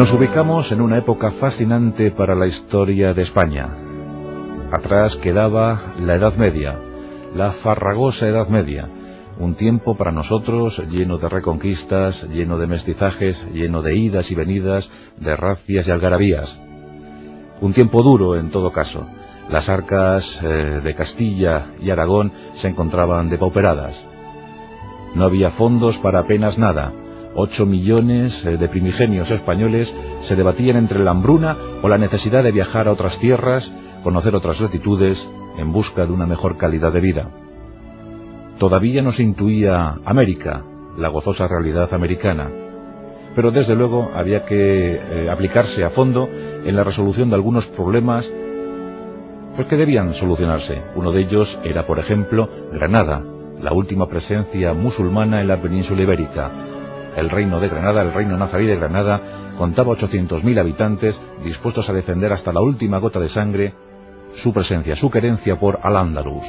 Nos ubicamos en una época fascinante para la historia de España. Atrás quedaba la Edad Media, la farragosa Edad Media, un tiempo para nosotros lleno de reconquistas, lleno de mestizajes, lleno de idas y venidas, de racias y algarabías. Un tiempo duro en todo caso. Las arcas eh, de Castilla y Aragón se encontraban depauperadas. No había fondos para apenas nada. Ocho millones eh, de primigenios españoles se debatían entre la hambruna o la necesidad de viajar a otras tierras, conocer otras latitudes, en busca de una mejor calidad de vida. Todavía no se intuía América, la gozosa realidad americana, pero desde luego había que eh, aplicarse a fondo en la resolución de algunos problemas pues que debían solucionarse. Uno de ellos era, por ejemplo, Granada, la última presencia musulmana en la península ibérica. El reino de Granada, el reino nazarí de Granada, contaba 800.000 habitantes dispuestos a defender hasta la última gota de sangre su presencia, su querencia por Al-Ándalus.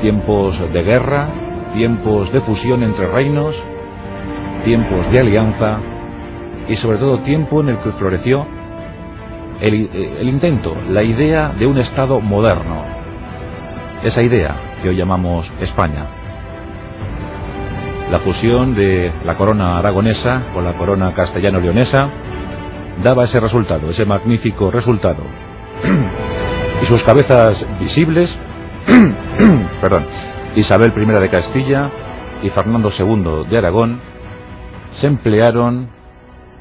Tiempos de guerra, tiempos de fusión entre reinos, tiempos de alianza y sobre todo tiempo en el que floreció el, el intento, la idea de un Estado moderno, esa idea que hoy llamamos España. La fusión de la corona aragonesa con la corona castellano-leonesa daba ese resultado, ese magnífico resultado. y sus cabezas visibles, perdón, Isabel I de Castilla y Fernando II de Aragón, se emplearon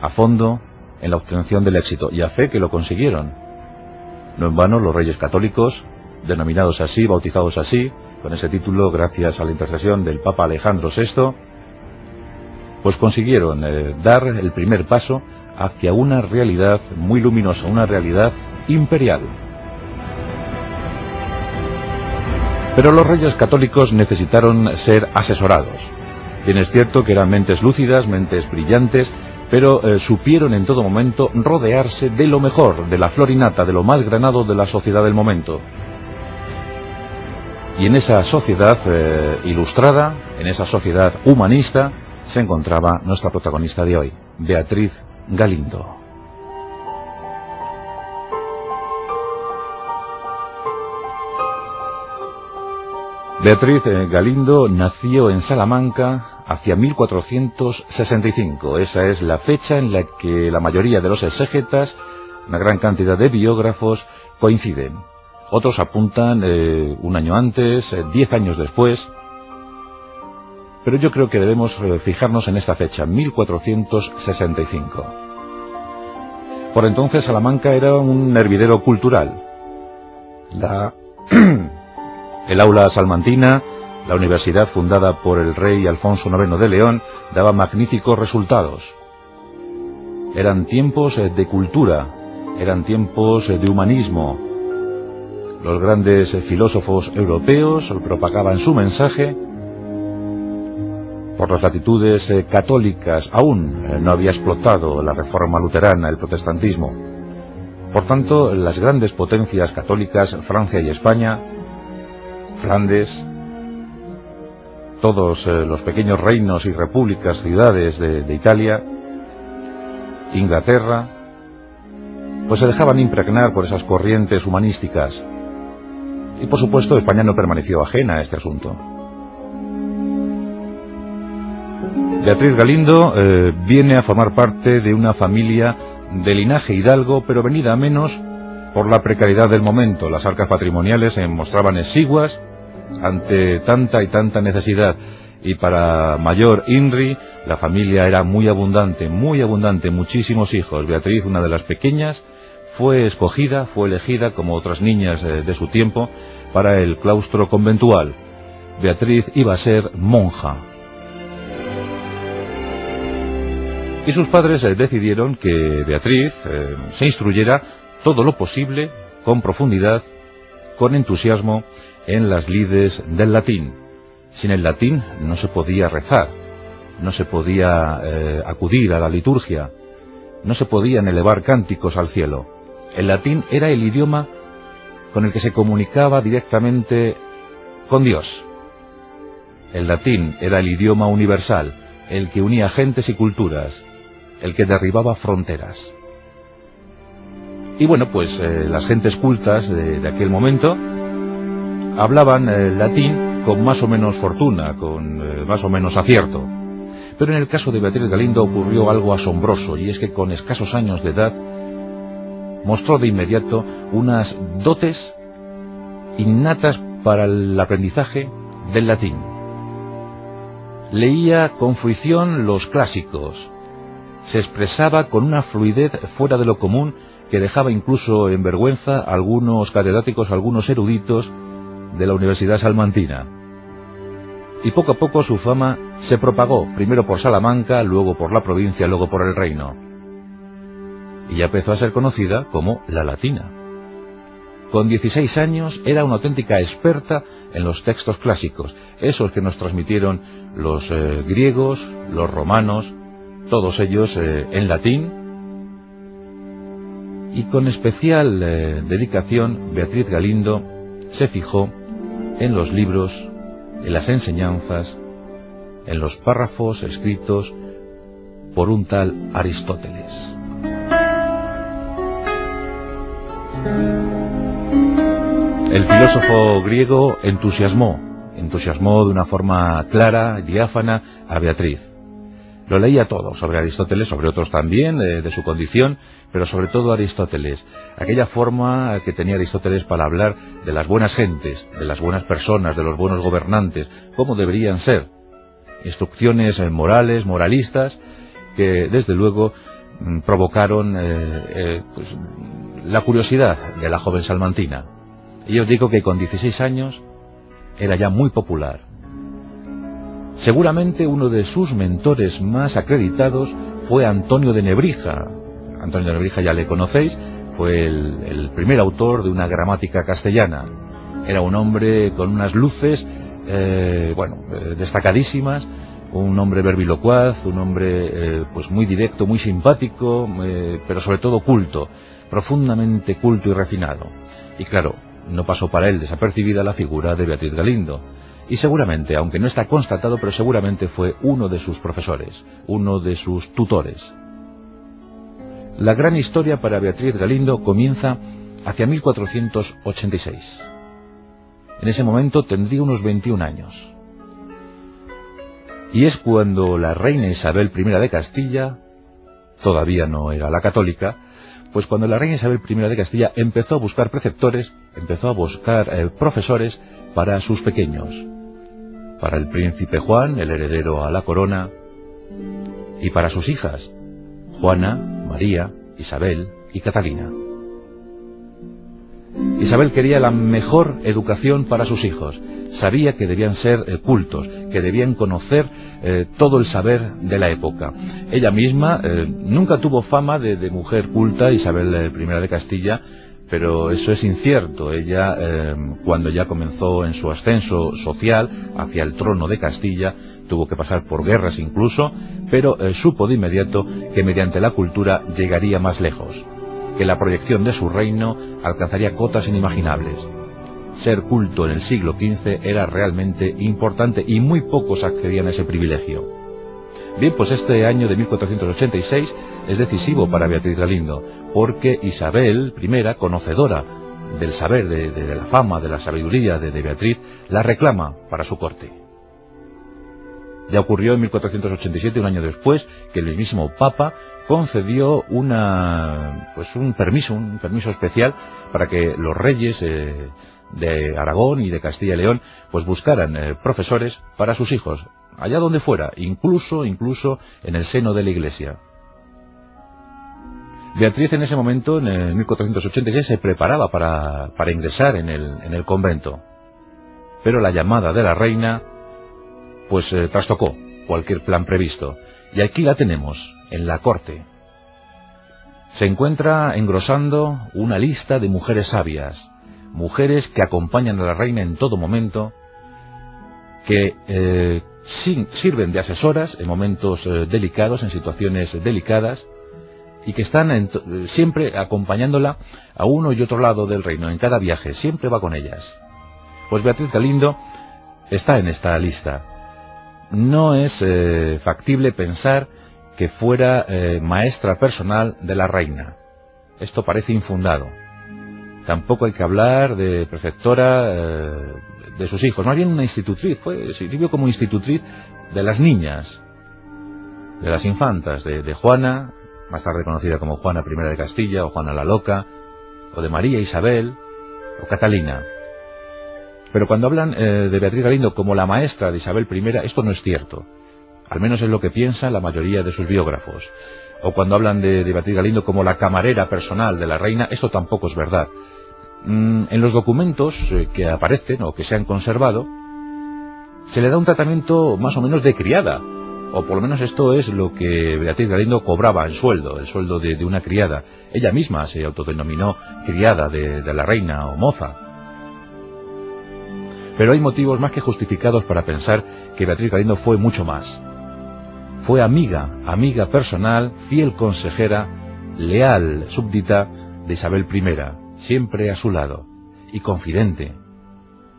a fondo en la obtención del éxito, y a fe que lo consiguieron. No en vano los reyes católicos denominados así, bautizados así, con ese título gracias a la intercesión del Papa Alejandro VI, pues consiguieron eh, dar el primer paso hacia una realidad muy luminosa, una realidad imperial. Pero los reyes católicos necesitaron ser asesorados. Bien es cierto que eran mentes lúcidas, mentes brillantes, pero eh, supieron en todo momento rodearse de lo mejor, de la florinata, de lo más granado de la sociedad del momento. Y en esa sociedad eh, ilustrada, en esa sociedad humanista, se encontraba nuestra protagonista de hoy, Beatriz Galindo. Beatriz eh, Galindo nació en Salamanca hacia 1465. Esa es la fecha en la que la mayoría de los exégetas, una gran cantidad de biógrafos, coinciden. Otros apuntan eh, un año antes, eh, diez años después. Pero yo creo que debemos eh, fijarnos en esta fecha, 1465. Por entonces Salamanca era un hervidero cultural. el aula salmantina, la universidad fundada por el rey Alfonso IX de León, daba magníficos resultados. Eran tiempos de cultura, eran tiempos de humanismo, los grandes filósofos europeos propagaban su mensaje. Por las latitudes eh, católicas aún eh, no había explotado la reforma luterana, el protestantismo. Por tanto, las grandes potencias católicas, Francia y España, Flandes, todos eh, los pequeños reinos y repúblicas, ciudades de, de Italia, Inglaterra, pues se dejaban impregnar por esas corrientes humanísticas y por supuesto España no permaneció ajena a este asunto. Beatriz Galindo eh, viene a formar parte de una familia de linaje hidalgo, pero venida a menos por la precariedad del momento. Las arcas patrimoniales se mostraban exiguas ante tanta y tanta necesidad. Y para mayor Inri, la familia era muy abundante, muy abundante, muchísimos hijos. Beatriz, una de las pequeñas, fue escogida, fue elegida, como otras niñas de, su tiempo, para el claustro conventual. Beatriz iba a ser monja. Y sus padres eh, decidieron que Beatriz eh, se instruyera todo lo posible, con profundidad, con entusiasmo, en las lides del latín. Sin el latín no se podía rezar, no se podía eh, acudir a la liturgia, no se podían elevar cánticos al cielo. El latín era el idioma con el que se comunicaba directamente con Dios. El latín era el idioma universal, el que unía gentes y culturas, el que derribaba fronteras. Y bueno, pues eh, las gentes cultas de, aquel momento hablaban eh, latín con más o menos fortuna, con eh, más o menos acierto. Pero en el caso de Beatriz Galindo ocurrió algo asombroso, y es que con escasos años de edad mostró de inmediato unas dotes innatas para el aprendizaje del latín. Leía con fruición los clásicos, se expresaba con una fluidez fuera de lo común que dejaba incluso en vergüenza a algunos catedráticos, algunos eruditos de la Universidad Salmantina. Y poco a poco su fama se propagó, primero por Salamanca, luego por la provincia, luego por el reino. Y ya empezó a ser conocida como la latina. Con 16 años era una auténtica experta en los textos clásicos, esos que nos transmitieron los eh, griegos, los romanos, todos ellos eh, en latín, y con especial eh, dedicación Beatriz Galindo se fijó en los libros, en las enseñanzas, en los párrafos escritos por un tal Aristóteles. El filósofo griego entusiasmó, entusiasmó de una forma clara, diáfana, a Beatriz. Lo leía todo sobre Aristóteles, sobre otros también, de, su condición, pero sobre todo Aristóteles. Aquella forma que tenía Aristóteles para hablar de las buenas gentes, de las buenas personas, de los buenos gobernantes, cómo deberían ser. Instrucciones eh, morales, moralistas, que desde luego mm, provocaron eh, eh, pues, la curiosidad de la joven salmantina. Y os digo que con 16 años era ya muy popular, Seguramente uno de sus mentores más acreditados fue Antonio de Nebrija. Antonio de Nebrija ya le conocéis, fue el, primer autor de una gramática castellana. Era un hombre con unas luces, eh, bueno, eh, destacadísimas, un hombre verbilocuaz, un hombre eh, pues muy directo, muy simpático, pero sobre todo culto, profundamente culto y refinado. Y claro, no pasó para él desapercibida la figura de Beatriz Galindo y seguramente, aunque no está constatado, pero seguramente fue uno de sus profesores, uno de sus tutores. La gran historia para Beatriz Galindo comienza hacia 1486. En ese momento tendría unos 21 años. Y es cuando la reina Isabel I de Castilla, todavía no era la católica, pues cuando la reina Isabel I de Castilla empezó a buscar preceptores, empezó a buscar eh, profesores para sus pequeños, para el príncipe Juan, el heredero a la corona, y para sus hijas, Juana, María, Isabel y Catalina. Isabel quería la mejor educación para sus hijos. Sabía que debían ser eh, cultos, que debían conocer eh, todo el saber de la época. Ella misma eh, nunca tuvo fama de, mujer culta, Isabel I de Castilla, pero eso es incierto. Ella, eh, cuando ya comenzó en su ascenso social hacia el trono de Castilla, tuvo que pasar por guerras incluso, pero supo de inmediato que mediante la cultura llegaría más lejos, que la proyección de su reino alcanzaría cotas inimaginables. Ser culto en el siglo XV era realmente importante y muy pocos accedían a ese privilegio. Bien, pues este año de 1486 es decisivo para Beatriz Galindo, porque Isabel I, conocedora del saber, de, la fama, de la sabiduría de, Beatriz, la reclama para su corte. Ya ocurrió en 1487, un año después, que el mismísimo Papa concedió una, pues un permiso, un permiso especial para que los reyes eh, de Aragón y de Castilla y León pues buscaran eh, profesores para sus hijos, allá donde fuera, incluso, incluso en el seno de la iglesia. Beatriz en ese momento, en 1486, se preparaba para, para ingresar en el, en el, convento. Pero la llamada de la reina, pues eh, trastocó cualquier plan previsto. Y aquí la tenemos, en la corte. Se encuentra engrosando una lista de mujeres sabias, mujeres que acompañan a la reina en todo momento, que eh, sirven de asesoras en momentos eh, delicados, en situaciones delicadas, y que están siempre acompañándola a uno y otro lado del reino, en cada viaje, siempre va con ellas. Pues Beatriz Galindo está en esta lista. no es eh, factible pensar que fuera eh, maestra personal de la reina. Esto parece infundado. Tampoco hay que hablar de preceptora eh, de sus hijos, más bien una institutriz, fue, sirvió como institutriz de las niñas, de las infantas, de, Juana, más tarde conocida como Juana I de Castilla, o Juana la Loca, o de María Isabel, o Catalina. Pero cuando hablan eh, de Beatriz Galindo como la maestra de Isabel I, esto no es cierto. Al menos es lo que piensa la mayoría de sus biógrafos. O cuando hablan de, Beatriz Galindo como la camarera personal de la reina, esto tampoco es verdad. Mm, en los documentos eh, que aparecen o que se han conservado, se le da un tratamiento más o menos de criada, o por lo menos esto es lo que Beatriz Galindo cobraba en sueldo, el sueldo de, una criada. Ella misma se autodenominó criada de, de la reina o moza. Pero hay motivos más que justificados para pensar que Beatriz Galindo fue mucho más. Fue amiga, amiga personal, fiel consejera, leal súbdita de Isabel I, siempre a su lado, y confidente,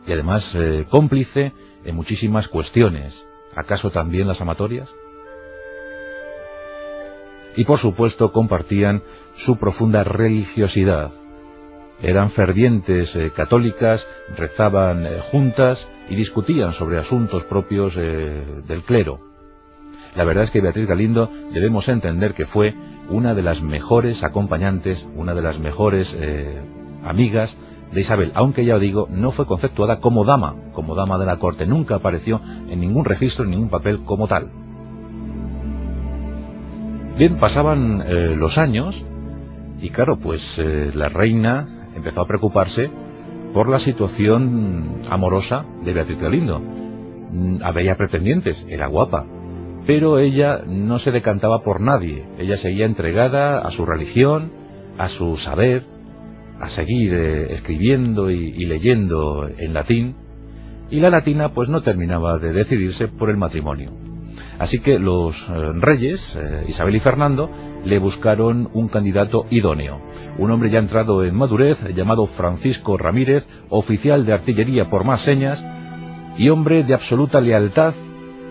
y además eh, cómplice en muchísimas cuestiones, ¿acaso también las amatorias? Y por supuesto compartían su profunda religiosidad. Eran fervientes eh, católicas, rezaban eh, juntas y discutían sobre asuntos propios del clero. La verdad es que Beatriz Galindo debemos entender que fue una de las mejores acompañantes, una de las mejores amigas de Isabel, aunque ya digo, no fue conceptuada como dama, como dama de la corte, nunca apareció en ningún registro, en ningún papel como tal. Bien, pasaban eh, los años y claro, pues eh, la reina empezó a preocuparse por la situación amorosa de Beatriz Galindo. Mm, había pretendientes, era guapa, pero ella no se decantaba por nadie, ella seguía entregada a su religión, a su saber, a seguir eh, escribiendo y, leyendo en latín, y la latina pues no terminaba de decidirse por el matrimonio. Así que los eh, reyes, eh, Isabel y Fernando, le buscaron un candidato idóneo, un hombre ya entrado en madurez, llamado Francisco Ramírez, oficial de artillería por más señas, y hombre de absoluta lealtad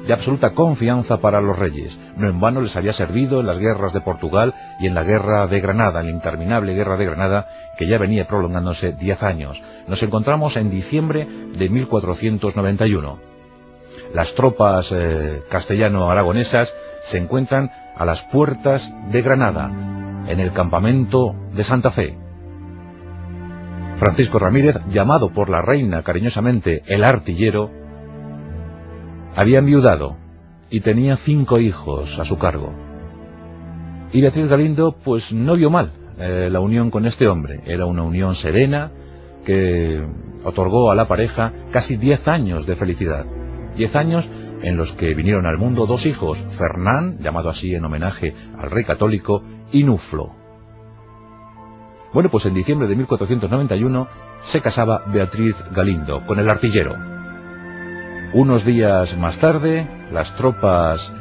de absoluta confianza para los reyes. No en vano les había servido en las guerras de Portugal y en la guerra de Granada, en la interminable guerra de Granada, que ya venía prolongándose diez años. Nos encontramos en diciembre de 1491. Las tropas eh, castellano-aragonesas se encuentran a las puertas de Granada, en el campamento de Santa Fe. Francisco Ramírez, llamado por la reina cariñosamente el artillero, había enviudado y tenía cinco hijos a su cargo. Y Beatriz Galindo pues no vio mal eh, la unión con este hombre. Era una unión serena que otorgó a la pareja casi diez años de felicidad. Diez años en los que vinieron al mundo dos hijos, Fernán, llamado así en homenaje al rey católico, y Nuflo. Bueno, pues en diciembre de 1491 se casaba Beatriz Galindo con el artillero, unos días más tarde, las tropas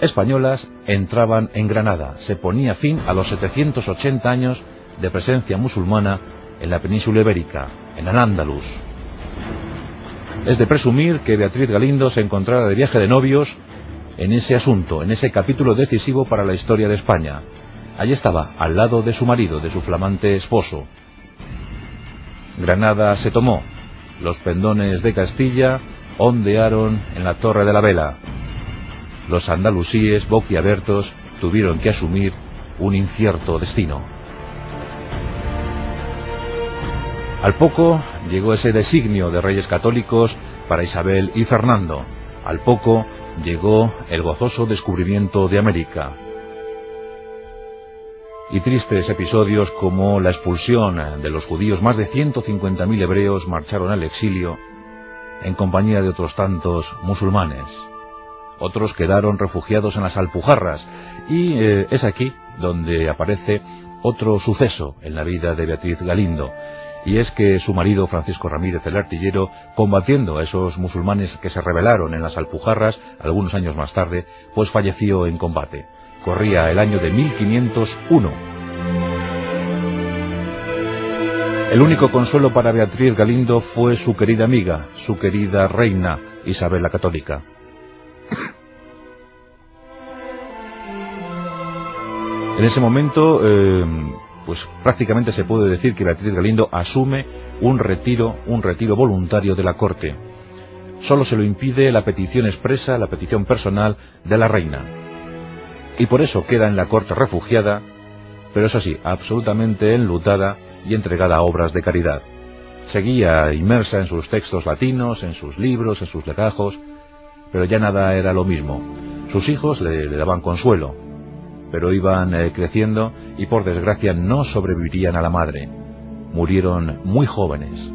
españolas entraban en Granada. Se ponía fin a los 780 años de presencia musulmana en la península ibérica, en Al-Ándalus. Es de presumir que Beatriz Galindo se encontrara de viaje de novios en ese asunto, en ese capítulo decisivo para la historia de España. Allí estaba, al lado de su marido, de su flamante esposo. Granada se tomó, los pendones de Castilla ondearon en la torre de la vela. Los andalusíes, boquiabiertos, tuvieron que asumir un incierto destino. Al poco llegó ese designio de reyes católicos para Isabel y Fernando. Al poco llegó el gozoso descubrimiento de América. Y tristes episodios como la expulsión de los judíos, más de 150.000 hebreos marcharon al exilio en compañía de otros tantos musulmanes. Otros quedaron refugiados en las Alpujarras y eh, es aquí donde aparece otro suceso en la vida de Beatriz Galindo y es que su marido Francisco Ramírez el artillero, combatiendo a esos musulmanes que se rebelaron en las Alpujarras algunos años más tarde, pues falleció en combate. Corría el año de 1501 El único consuelo para Beatriz Galindo fue su querida amiga, su querida reina, Isabel la Católica. En ese momento, eh, pues prácticamente se puede decir que Beatriz Galindo asume un retiro, un retiro voluntario de la corte. Solo se lo impide la petición expresa, la petición personal de la reina. Y por eso queda en la corte refugiada pero eso sí, absolutamente enlutada y entregada a obras de caridad. Seguía inmersa en sus textos latinos, en sus libros, en sus legajos, pero ya nada era lo mismo. Sus hijos le, daban consuelo, pero iban eh, creciendo y por desgracia no sobrevivirían a la madre. Murieron muy jóvenes.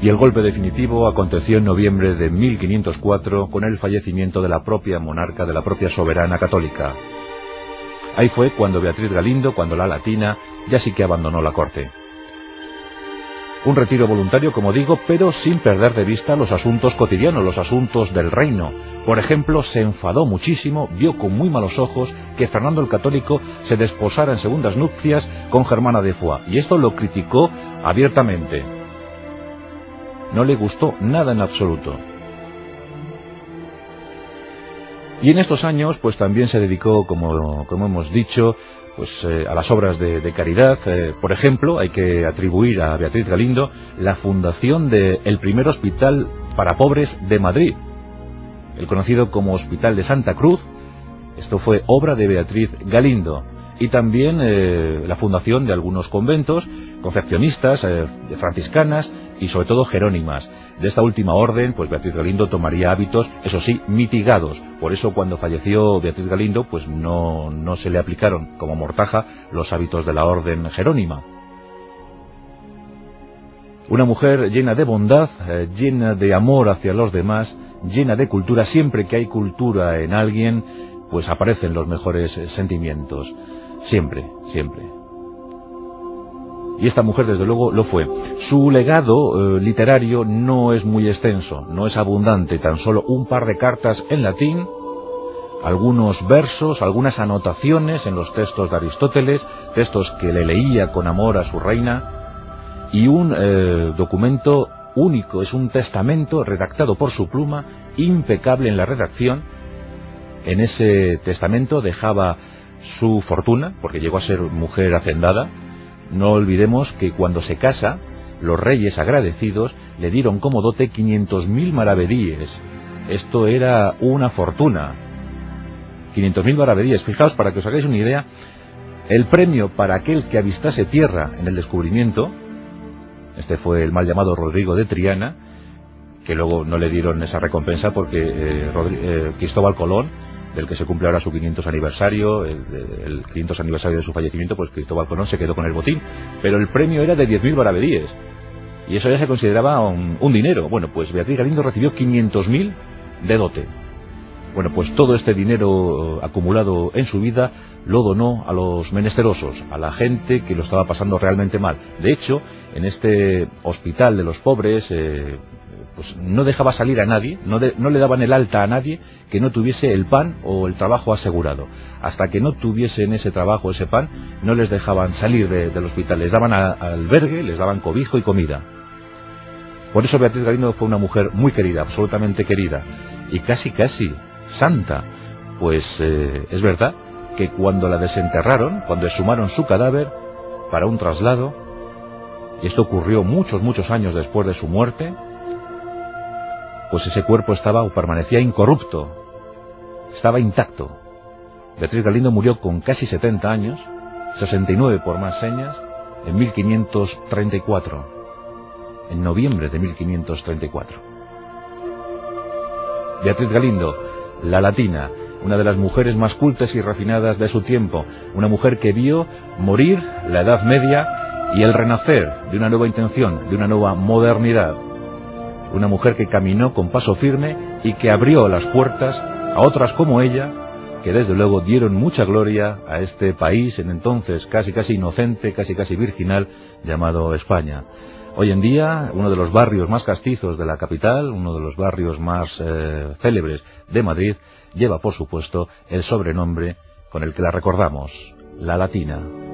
Y el golpe definitivo aconteció en noviembre de 1504 con el fallecimiento de la propia monarca, de la propia soberana católica. Ahí fue cuando Beatriz Galindo, cuando la latina, ya sí que abandonó la corte. Un retiro voluntario, como digo, pero sin perder de vista los asuntos cotidianos, los asuntos del reino. Por ejemplo, se enfadó muchísimo, vio con muy malos ojos que Fernando el Católico se desposara en segundas nupcias con Germana de Foix, y esto lo criticó abiertamente. No le gustó nada en absoluto. Y en estos años, pues también se dedicó, como, como hemos dicho, pues eh, a las obras de, caridad. Eh, por ejemplo, hay que atribuir a Beatriz Galindo la fundación del primer hospital para pobres de Madrid, el conocido como Hospital de Santa Cruz. Esto fue obra de Beatriz Galindo y también eh, la fundación de algunos conventos concepcionistas, franciscanas y sobre todo jerónimas. De esta última orden, pues Beatriz Galindo tomaría hábitos, eso sí, mitigados. Por eso cuando falleció Beatriz Galindo, pues no, no se le aplicaron como mortaja los hábitos de la orden jerónima. Una mujer llena de bondad, eh, llena de amor hacia los demás, llena de cultura. Siempre que hay cultura en alguien, pues aparecen los mejores sentimientos. Siempre, siempre. Y esta mujer, desde luego, lo fue. Su legado eh, literario no es muy extenso, no es abundante, tan solo un par de cartas en latín, algunos versos, algunas anotaciones en los textos de Aristóteles, textos que le leía con amor a su reina, y un eh, documento único, es un testamento redactado por su pluma, impecable en la redacción. En ese testamento dejaba su fortuna, porque llegó a ser mujer hacendada. No olvidemos que cuando se casa, los reyes agradecidos le dieron como dote 500.000 maravedíes. Esto era una fortuna. 500.000 maravedíes. Fijaos, para que os hagáis una idea, el premio para aquel que avistase tierra en el descubrimiento, este fue el mal llamado Rodrigo de Triana, que luego no le dieron esa recompensa porque eh, eh, Cristóbal Colón del que se cumple ahora su 500 aniversario, el, 500 aniversario de su fallecimiento, pues Cristóbal Colón se quedó con el botín, pero el premio era de 10.000 baravedíes, y eso ya se consideraba un, dinero. Bueno, pues Beatriz Galindo recibió 500.000 de dote. Bueno, pues todo este dinero acumulado en su vida lo donó a los menesterosos, a la gente que lo estaba pasando realmente mal. De hecho, en este hospital de los pobres, eh, pues no dejaba salir a nadie, no, le daban el alta a nadie que no tuviese el pan o el trabajo asegurado. Hasta que no tuviesen ese trabajo, ese pan, no les dejaban salir del hospital. Les daban albergue, les daban cobijo y comida. Por eso Beatriz Galindo fue una mujer muy querida, absolutamente querida, y casi casi santa, pues eh, es verdad que cuando la desenterraron, cuando exhumaron su cadáver para un traslado, y esto ocurrió muchos, muchos años después de su muerte, pues ese cuerpo estaba o permanecía incorrupto, estaba intacto. Beatriz Galindo murió con casi 70 años, 69 por más señas, en 1534, en noviembre de 1534. Beatriz Galindo, la latina, una de las mujeres más cultas y refinadas de su tiempo, una mujer que vio morir la Edad Media y el renacer de una nueva intención, de una nueva modernidad, una mujer que caminó con paso firme y que abrió las puertas a otras como ella, que desde luego dieron mucha gloria a este país en entonces casi casi inocente, casi casi virginal, llamado España. Hoy en día, uno de los barrios más castizos de la capital, uno de los barrios más eh, célebres de Madrid, lleva por supuesto el sobrenombre con el que la recordamos, la Latina.